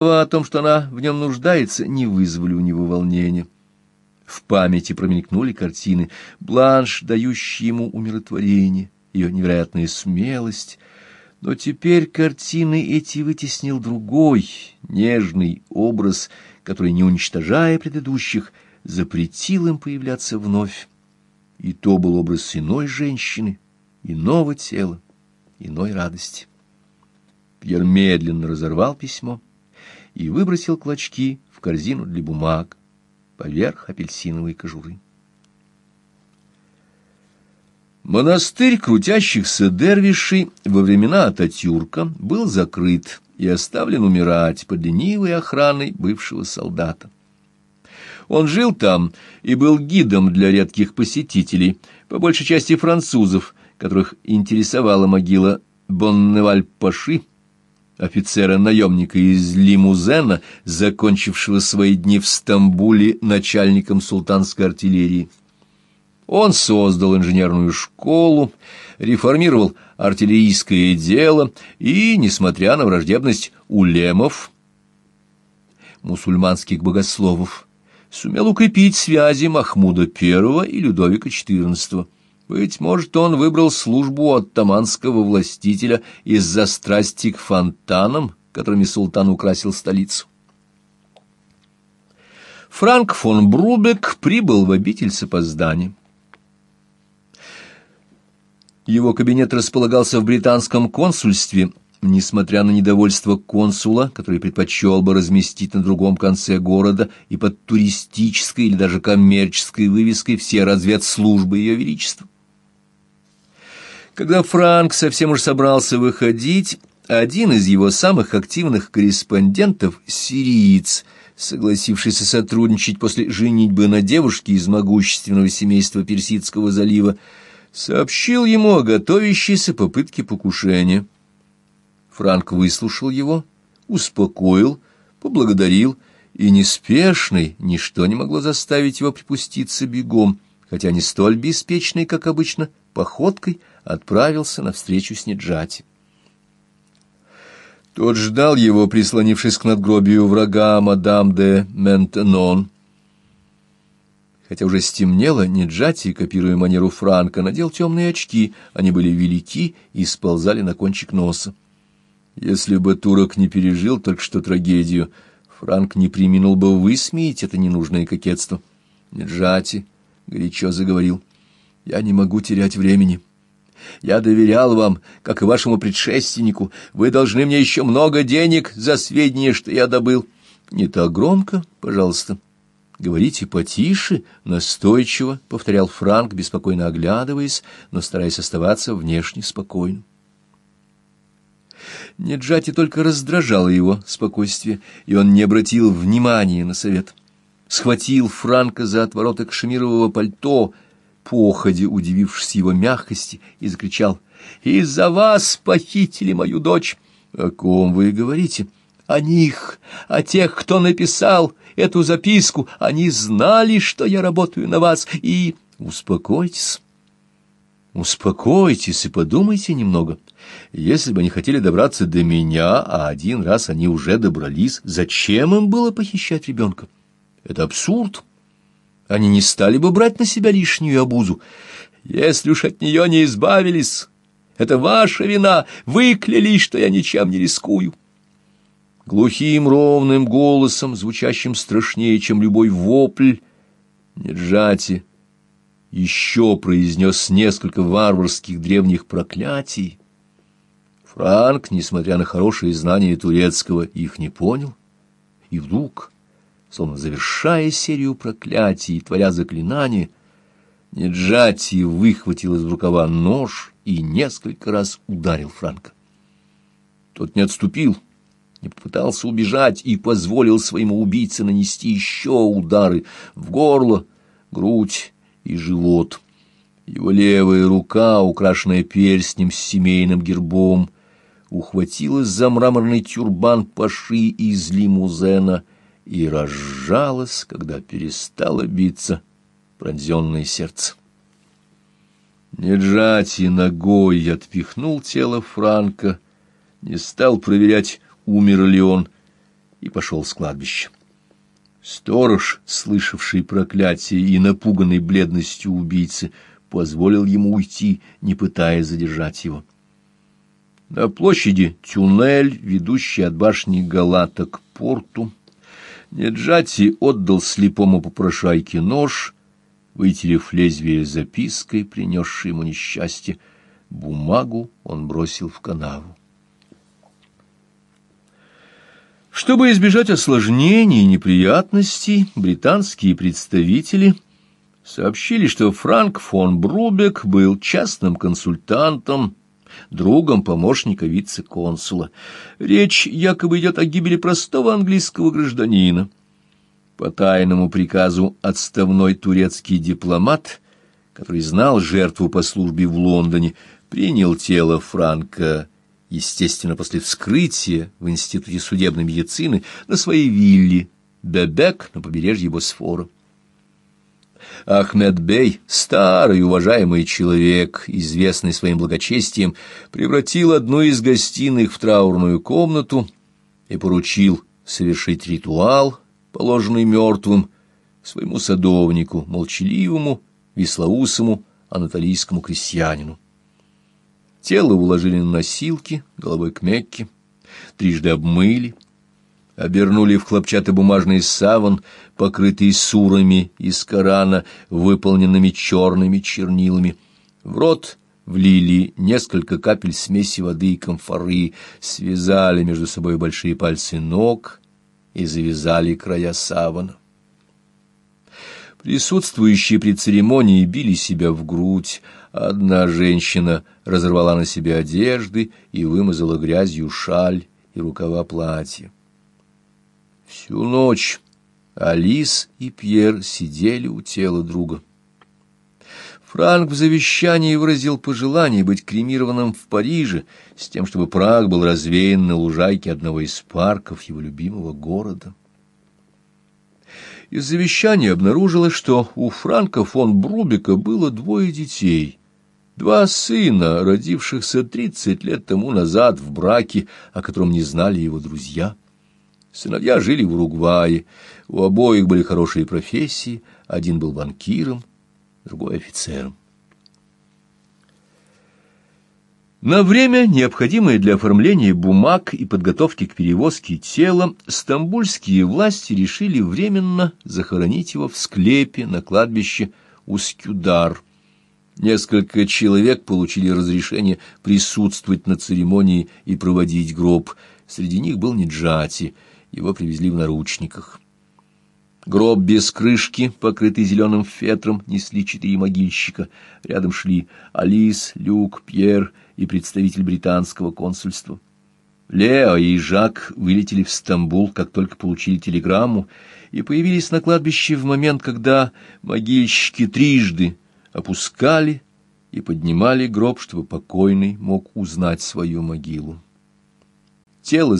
о том, что она в нем нуждается, не вызвали у него волнения. В памяти промелькнули картины, бланш, дающий ему умиротворение, ее невероятная смелость. Но теперь картины эти вытеснил другой, нежный образ, который, не уничтожая предыдущих, запретил им появляться вновь. И то был образ иной женщины, иного тела, иной радости. Пьер медленно разорвал письмо и выбросил клочки в корзину для бумаг поверх апельсиновой кожуры. Монастырь крутящихся дервишей во времена Ататюрка был закрыт и оставлен умирать под ленивой охраной бывшего солдата. Он жил там и был гидом для редких посетителей, по большей части французов, которых интересовала могила Бонневаль-Паши, офицера-наемника из Лимузена, закончившего свои дни в Стамбуле начальником султанской артиллерии. Он создал инженерную школу, реформировал артиллерийское дело и, несмотря на враждебность улемов, мусульманских богословов, сумел укрепить связи Махмуда I и Людовика XIV. Быть может, он выбрал службу оттаманского властителя из-за страсти к фонтанам, которыми султан украсил столицу. Франк фон Брубек прибыл в обитель с опозданием. Его кабинет располагался в британском консульстве, несмотря на недовольство консула, который предпочел бы разместить на другом конце города и под туристической или даже коммерческой вывеской все разведслужбы Ее Величества. Когда Франк совсем уж собрался выходить, один из его самых активных корреспондентов, сириец, согласившийся сотрудничать после женитьбы на девушке из могущественного семейства Персидского залива, сообщил ему о готовящейся попытке покушения. Франк выслушал его, успокоил, поблагодарил, и неспешный ничто не могло заставить его припуститься бегом, хотя не столь беспечный, как обычно, походкой отправился навстречу с Неджати. Тот ждал его, прислонившись к надгробию врага мадам де Ментенон. Хотя уже стемнело, Неджати, копируя манеру Франка, надел темные очки, они были велики и сползали на кончик носа. Если бы турок не пережил только что трагедию, Франк не приминул бы высмеять это ненужное кокетство. Неджати горячо заговорил. «Я не могу терять времени». Я доверял вам, как и вашему предшественнику. Вы должны мне еще много денег за сведения, что я добыл. Не так громко, пожалуйста. Говорите потише, настойчиво, — повторял Франк, беспокойно оглядываясь, но стараясь оставаться внешне спокойным. Неджати только раздражало его спокойствие, и он не обратил внимания на совет. Схватил Франка за отвороты кашемирового пальто — походе, удивившись его мягкости, и закричал «Из-за вас похитили мою дочь!» «О ком вы говорите?» «О них, о тех, кто написал эту записку. Они знали, что я работаю на вас, и...» «Успокойтесь». Успокойтесь и подумайте немного. Если бы они хотели добраться до меня, а один раз они уже добрались, зачем им было похищать ребенка? Это абсурд они не стали бы брать на себя лишнюю обузу. Если уж от нее не избавились, это ваша вина, вы клялись, что я ничем не рискую. Глухим ровным голосом, звучащим страшнее, чем любой вопль, Неджати еще произнес несколько варварских древних проклятий. Франк, несмотря на хорошие знания турецкого, их не понял. И вдруг словно завершая серию проклятий и творя заклинание, Неджати выхватил из рукава нож и несколько раз ударил Франка. Тот не отступил, не попытался убежать и позволил своему убийце нанести еще удары в горло, грудь и живот. Его левая рука, украшенная перстнем с семейным гербом, ухватилась за мраморный тюрбан Паши из лимузена — и разжалось, когда перестало биться пронзенное сердце. Неджати ногой отпихнул тело Франка, не стал проверять, умер ли он, и пошел с кладбища. Сторож, слышавший проклятие и напуганный бледностью убийцы, позволил ему уйти, не пытаясь задержать его. На площади тюннель, ведущий от башни Галата к порту, Неджати отдал слепому попрошайке нож, вытерев лезвие запиской, принесшей ему несчастье. Бумагу он бросил в канаву. Чтобы избежать осложнений и неприятностей, британские представители сообщили, что Франк фон Брубек был частным консультантом, другом помощника вице-консула. Речь якобы идет о гибели простого английского гражданина. По тайному приказу отставной турецкий дипломат, который знал жертву по службе в Лондоне, принял тело Франка, естественно, после вскрытия в Институте судебной медицины, на своей вилле Бебек на побережье Босфора. Ахмед Бей, старый уважаемый человек, известный своим благочестием, превратил одну из гостиных в траурную комнату и поручил совершить ритуал, положенный мертвым, своему садовнику, молчаливому, веслоусому, анатолийскому крестьянину. Тело уложили на носилки, головой к Мекке, трижды обмыли, обернули в хлопчатобумажный саван, покрытый сурами из Корана, выполненными черными чернилами. В рот влили несколько капель смеси воды и комфоры, связали между собой большие пальцы ног и завязали края савана. Присутствующие при церемонии били себя в грудь. Одна женщина разорвала на себе одежды и вымазала грязью шаль и рукава платья. Всю ночь Алис и Пьер сидели у тела друга. Франк в завещании выразил пожелание быть кремированным в Париже, с тем, чтобы прах был развеян на лужайке одного из парков его любимого города. Из завещания обнаружилось, что у Франка фон Брубика было двое детей, два сына, родившихся тридцать лет тому назад в браке, о котором не знали его друзья. Сыновья жили в Уругвае, у обоих были хорошие профессии, один был банкиром, другой офицером. На время, необходимое для оформления бумаг и подготовки к перевозке тела, стамбульские власти решили временно захоронить его в склепе на кладбище Ускюдар. Несколько человек получили разрешение присутствовать на церемонии и проводить гроб. Среди них был Неджати — его привезли в наручниках. Гроб без крышки, покрытый зеленым фетром, несли четыре могильщика. Рядом шли Алис, Люк, Пьер и представитель британского консульства. Лео и Жак вылетели в Стамбул, как только получили телеграмму, и появились на кладбище в момент, когда могильщики трижды опускали и поднимали гроб, чтобы покойный мог узнать свою могилу. Тело